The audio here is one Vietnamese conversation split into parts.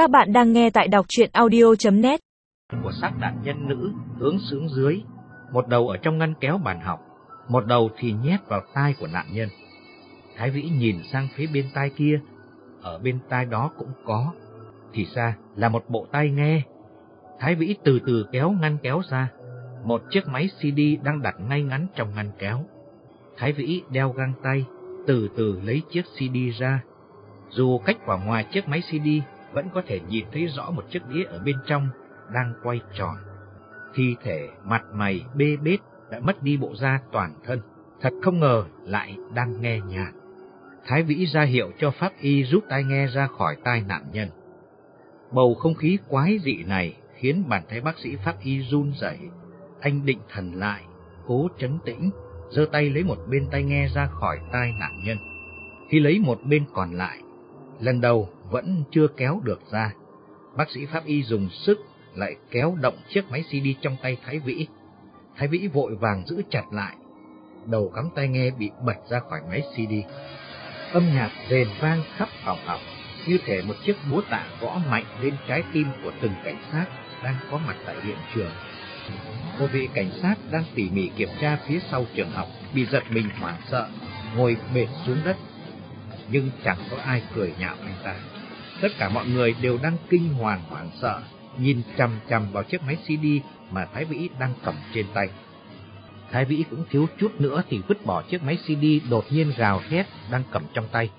Các bạn đang nghe tại đọc chuyện audio.net Của xác nạn nhân nữ hướng xuống dưới, một đầu ở trong ngăn kéo bàn học, một đầu thì nhét vào tai của nạn nhân. Thái Vĩ nhìn sang phía bên tai kia, ở bên tai đó cũng có, thì ra là một bộ tai nghe. Thái Vĩ từ từ kéo ngăn kéo ra, một chiếc máy CD đang đặt ngay ngắn trong ngăn kéo. Thái Vĩ đeo găng tay, từ từ lấy chiếc CD ra. Dù cách vào ngoài chiếc máy CD, vẫn có thể nhìn thấy rõ một chiếc đĩa ở bên trong đang quay tròn. Thi thể mặt mày bê bết đã mất đi bộ da toàn thân. Thật không ngờ lại đang nghe nhạc. Thái Vĩ ra hiệu cho pháp y rút tai nghe ra khỏi tai nạn nhân. Bầu không khí quái dị này khiến bản thái bác sĩ pháp y run rẩy. Anh định thần lại, cố trấn tĩnh, giơ tay lấy một bên tai nghe ra khỏi tai nạn nhân. Khi lấy một bên còn lại, lần đầu vẫn chưa kéo được ra. Bác sĩ pháp y dùng sức lại kéo động chiếc máy CD trong tay Thái Vĩ. Thái Vĩ vội vàng giữ chặt lại, đầu cắm tai nghe bị bật ra khỏi máy CD. Âm nhạc rền vang khắp phòng học, như thể một chiếc búa tạ gõ mạnh lên trái tim của từng cảnh sát đang có mặt tại hiện trường. Một vị cảnh sát đang tỉ mỉ kiểm tra phía sau trường học, bị giật mình hoảng sợ, ngồi bệt xuống đất. Nhưng chẳng có ai cười nhạo anh ta. Tất cả mọi người đều đang kinh hoàng hoảng sợ, nhìn chằm chằm vào chiếc máy CD mà Thái Vĩ đang cầm trên tay. Thái Vĩ cũng thiếu chút nữa thì vứt bỏ chiếc máy CD đột nhiên gào thét đang cầm trong tay.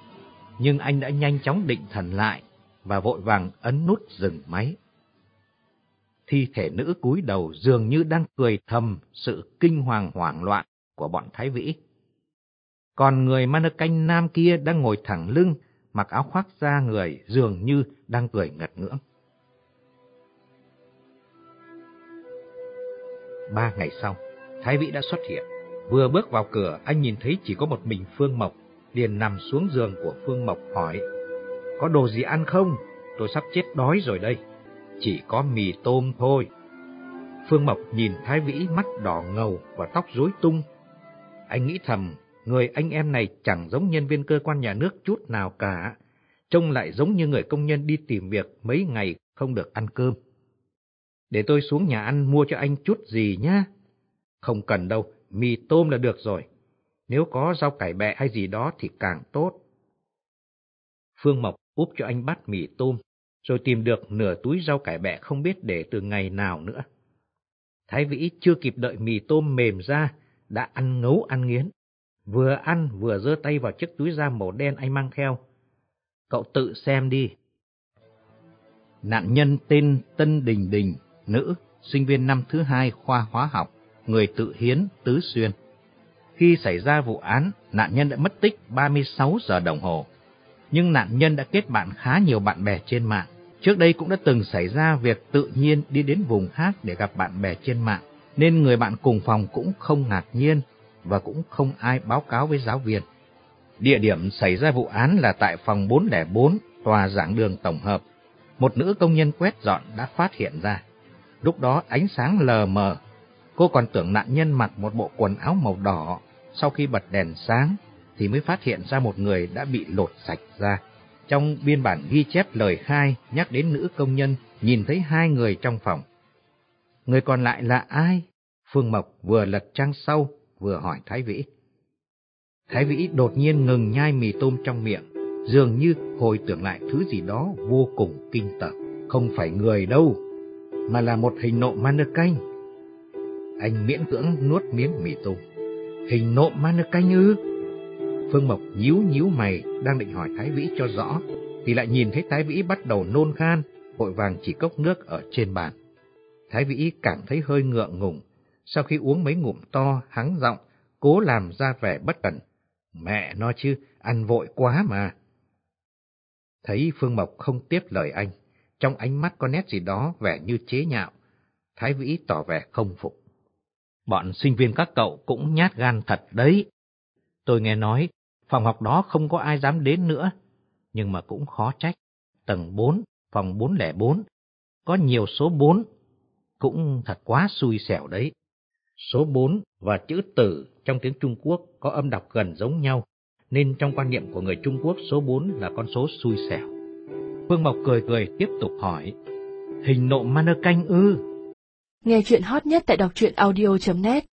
Nhưng anh đã nhanh chóng định thần lại và vội vàng ấn nút dừng máy. Thi thể nữ cúi đầu dường như đang cười thầm sự kinh hoàng hoảng loạn của bọn Thái Vĩ. Còn người mannequin nam kia đang ngồi thẳng lưng, mặc áo khoác da người dường như đang cười ngật ngưỡng. Ba ngày sau, Thái Vĩ đã xuất hiện. Vừa bước vào cửa, anh nhìn thấy chỉ có một mình Phương Mộc, liền nằm xuống giường của Phương Mộc hỏi, có đồ gì ăn không? Tôi sắp chết đói rồi đây. Chỉ có mì tôm thôi. Phương Mộc nhìn Thái Vĩ mắt đỏ ngầu và tóc rối tung. Anh nghĩ thầm, người anh em này chẳng giống nhân viên cơ quan nhà nước chút nào cả. Trông lại giống như người công nhân đi tìm việc mấy ngày không được ăn cơm. Để tôi xuống nhà ăn mua cho anh chút gì nhá. Không cần đâu, mì tôm là được rồi. Nếu có rau cải bẹ hay gì đó thì càng tốt. Phương Mộc úp cho anh bát mì tôm, rồi tìm được nửa túi rau cải bẹ không biết để từ ngày nào nữa. Thái Vĩ chưa kịp đợi mì tôm mềm ra, đã ăn ngấu ăn nghiến. Vừa ăn vừa giơ tay vào chiếc túi da màu đen anh mang theo. Cậu tự xem đi. Nạn nhân tên Tân Đình Đình, nữ, sinh viên năm thứ hai khoa hóa học, người tự hiến Tứ Xuyên. Khi xảy ra vụ án, nạn nhân đã mất tích 36 giờ đồng hồ. Nhưng nạn nhân đã kết bạn khá nhiều bạn bè trên mạng. Trước đây cũng đã từng xảy ra việc tự nhiên đi đến vùng khác để gặp bạn bè trên mạng, nên người bạn cùng phòng cũng không ngạc nhiên và cũng không ai báo cáo với giáo viên. Địa điểm xảy ra vụ án là tại phòng 404, tòa giảng đường tổng hợp. Một nữ công nhân quét dọn đã phát hiện ra. Lúc đó ánh sáng lờ mờ, cô còn tưởng nạn nhân mặc một bộ quần áo màu đỏ. Sau khi bật đèn sáng thì mới phát hiện ra một người đã bị lột sạch ra. Trong biên bản ghi chép lời khai nhắc đến nữ công nhân nhìn thấy hai người trong phòng. Người còn lại là ai? Phương Mộc vừa lật trang sau vừa hỏi Thái Vĩ. Thái Vĩ đột nhiên ngừng nhai mì tôm trong miệng, dường như hồi tưởng lại thứ gì đó vô cùng kinh tởm. Không phải người đâu, mà là một hình nộm mannequin. Anh miễn cưỡng nuốt miếng mì tôm. Hình nộm mannequin ư? Phương Mộc nhíu nhíu mày, đang định hỏi Thái Vĩ cho rõ, thì lại nhìn thấy Thái Vĩ bắt đầu nôn khan, vội vàng chỉ cốc nước ở trên bàn. Thái Vĩ cảm thấy hơi ngượng ngùng, sau khi uống mấy ngụm to, hắng giọng, cố làm ra vẻ bất cẩn. Mẹ nó chứ, ăn vội quá mà. Thấy Phương Mộc không tiếp lời anh, trong ánh mắt có nét gì đó vẻ như chế nhạo. Thái Vĩ tỏ vẻ không phục. Bọn sinh viên các cậu cũng nhát gan thật đấy. Tôi nghe nói, phòng học đó không có ai dám đến nữa, nhưng mà cũng khó trách. Tầng 4, phòng 404, có nhiều số 4, cũng thật quá xui xẻo đấy. Số 4 và chữ tử trong tiếng Trung Quốc có âm đọc gần giống nhau, nên trong quan niệm của người Trung Quốc số 4 là con số xui xẻo. Phương Mộc cười cười tiếp tục hỏi. Hình nộm manơ canh ư? Nghe chuyện hot nhất tại đọc truyện audio.net